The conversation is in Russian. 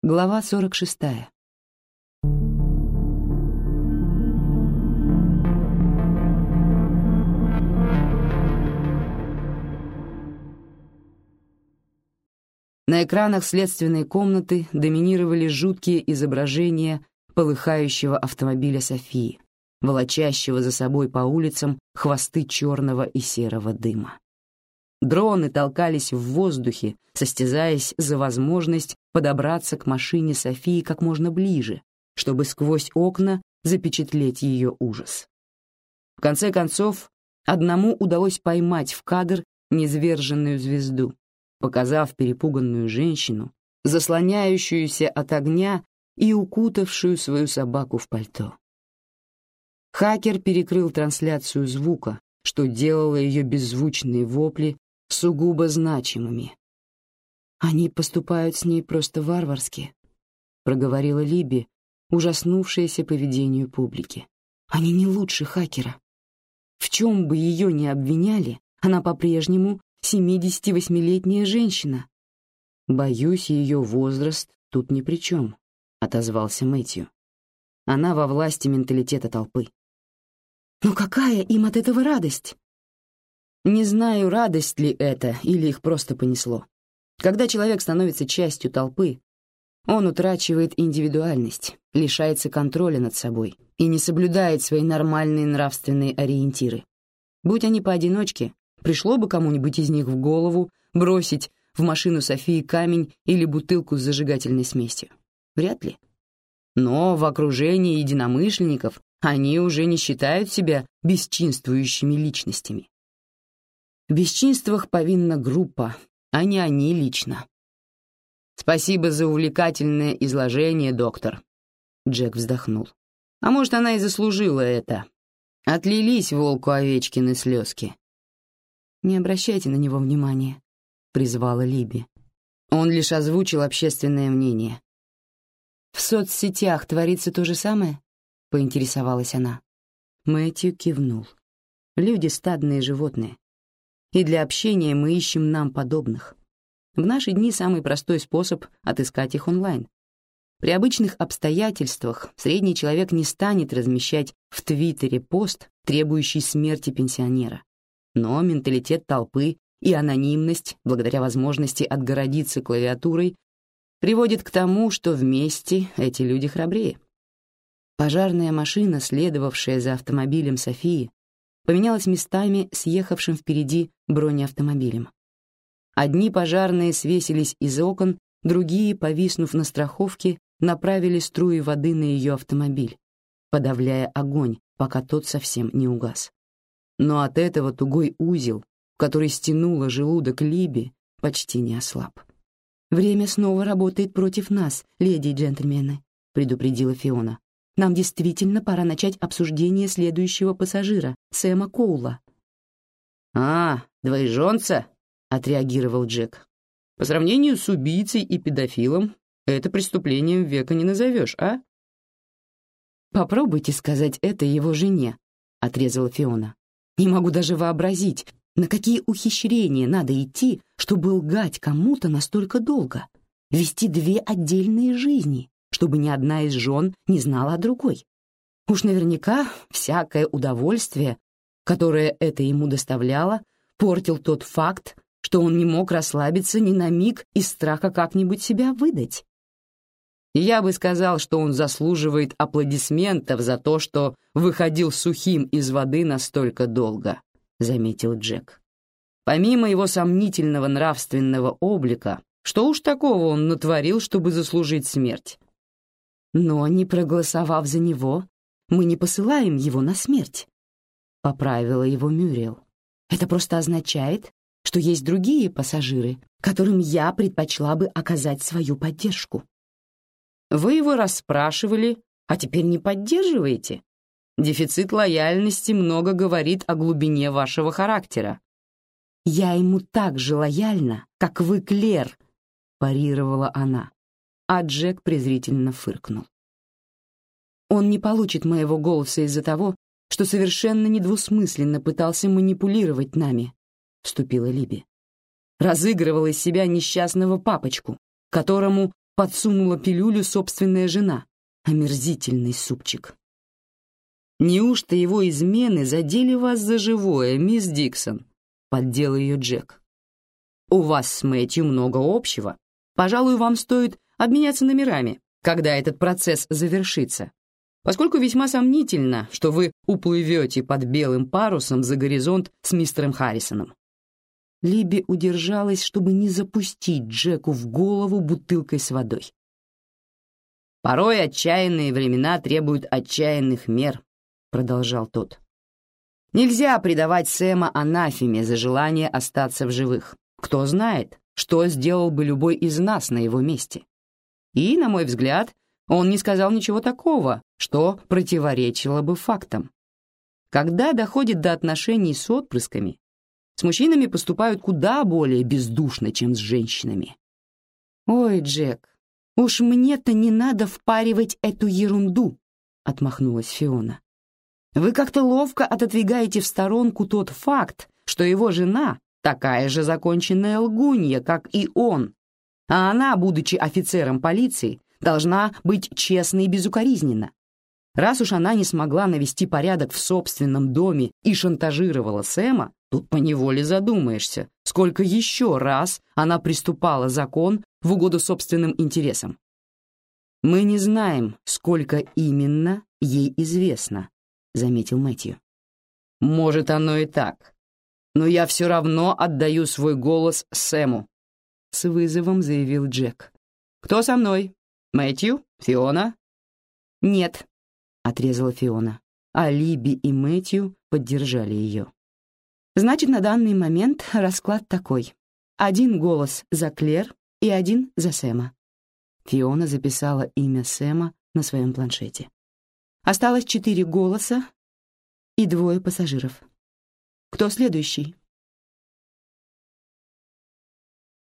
Глава 46. На экранах следственной комнаты доминировали жуткие изображения полыхающего автомобиля Софии, волочащего за собой по улицам хвосты черного и серого дыма. Дроны толкались в воздухе, состязаясь за возможность подобраться к машине Софии как можно ближе, чтобы сквозь окна запечатлеть ее ужас. В конце концов, одному удалось поймать в кадр низверженную звезду, показав перепуганную женщину, заслоняющуюся от огня и укутавшую свою собаку в пальто. Хакер перекрыл трансляцию звука, что делало ее беззвучные вопли сугубо значимыми. «Они поступают с ней просто варварски», — проговорила Либи, ужаснувшаяся поведению публики. «Они не лучше хакера. В чем бы ее ни обвиняли, она по-прежнему 78-летняя женщина. Боюсь, ее возраст тут ни при чем, отозвался Мэтью. Она во власти менталитета толпы. Но какая им от этого радость? Не знаю, радость ли это или их просто понесло. Когда человек становится частью толпы, он утрачивает индивидуальность, лишается контроля над собой и не соблюдает свои нормальные нравственные ориентиры. Будь они поодиночке, Пришло бы кому-нибудь из них в голову бросить в машину Софии камень или бутылку с зажигательной смесью? Вряд ли. Но в окружении единомышленников они уже не считают себя бесчинствующими личностями. В бесчинствах повинна группа, а не они лично. «Спасибо за увлекательное изложение, доктор», — Джек вздохнул. «А может, она и заслужила это. Отлились волку Овечкины слезки. «Не обращайте на него внимания», — призвала Либи. Он лишь озвучил общественное мнение. «В соцсетях творится то же самое?» — поинтересовалась она. Мэтью кивнул. «Люди — стадные животные. И для общения мы ищем нам подобных. В наши дни самый простой способ — отыскать их онлайн. При обычных обстоятельствах средний человек не станет размещать в Твиттере пост, требующий смерти пенсионера. Но менталитет толпы и анонимность, благодаря возможности отгородиться клавиатурой, приводит к тому, что вместе эти люди храбрее. Пожарная машина, следовавшая за автомобилем Софии, поменялась местами с ехавшим впереди бронеавтомобилем. Одни пожарные свесились из окон, другие, повиснув на страховке, направили струи воды на ее автомобиль, подавляя огонь, пока тот совсем не угас. Но от этого тугой узел, который стянуло желудок Либи, почти не ослаб. «Время снова работает против нас, леди и джентльмены», — предупредила Фиона. «Нам действительно пора начать обсуждение следующего пассажира, Сэма Коула». «А, двоеженца?» — отреагировал Джек. «По сравнению с убийцей и педофилом, это преступлением века не назовешь, а?» «Попробуйте сказать это его жене», — отрезала Фиона. Не могу даже вообразить, на какие ухищрения надо идти, чтобы лгать кому-то настолько долго, вести две отдельные жизни, чтобы ни одна из жен не знала о другой. Уж наверняка всякое удовольствие, которое это ему доставляло, портил тот факт, что он не мог расслабиться ни на миг из страха как-нибудь себя выдать. Я бы сказал, что он заслуживает аплодисментов за то, что выходил сухим из воды настолько долго, заметил Джек. Помимо его сомнительного нравственного облика, что уж такого он натворил, чтобы заслужить смерть? Но не проголосовав за него, мы не посылаем его на смерть, поправила его Мюрриел. Это просто означает, что есть другие пассажиры, которым я предпочла бы оказать свою поддержку. Вы его расспрашивали, а теперь не поддерживаете. Дефицит лояльности много говорит о глубине вашего характера. «Я ему так же лояльна, как вы, Клер», — парировала она, а Джек презрительно фыркнул. «Он не получит моего голоса из-за того, что совершенно недвусмысленно пытался манипулировать нами», — вступила Либи. Разыгрывал из себя несчастного папочку, которому подсунула пилюлю собственная жена. Омерзительный супчик. «Неужто его измены задели вас за живое, мисс Диксон?» — поддел ее Джек. «У вас с Мэтью много общего. Пожалуй, вам стоит обменяться номерами, когда этот процесс завершится, поскольку весьма сомнительно, что вы уплывете под белым парусом за горизонт с мистером Харрисоном». Либи удержалась, чтобы не запустить Джеку в голову бутылкой с водой. «Порой отчаянные времена требуют отчаянных мер», — продолжал тот. «Нельзя предавать Сэма анафеме за желание остаться в живых. Кто знает, что сделал бы любой из нас на его месте. И, на мой взгляд, он не сказал ничего такого, что противоречило бы фактам. Когда доходит до отношений с отпрысками, с мужчинами поступают куда более бездушно, чем с женщинами. «Ой, Джек, уж мне-то не надо впаривать эту ерунду», — отмахнулась Фиона. Вы как-то ловко отодвигаете в сторонку тот факт, что его жена такая же законченная лгунья, как и он, а она, будучи офицером полиции, должна быть честной и безукоризненна. Раз уж она не смогла навести порядок в собственном доме и шантажировала Сэма, тут поневоле задумаешься, сколько еще раз она приступала закон в угоду собственным интересам. Мы не знаем, сколько именно ей известно, заметил Мэтью. Может, оно и так. Но я все равно отдаю свой голос Сэму, с вызовом заявил Джек. Кто со мной? Мэтью? Фиона? Нет, отрезала Фиона, а Либи и Мэтью поддержали ее. Значит, на данный момент расклад такой. Один голос за Клер и один за Сэма. Фиона записала имя Сэма на своем планшете. Осталось четыре голоса и двое пассажиров. Кто следующий?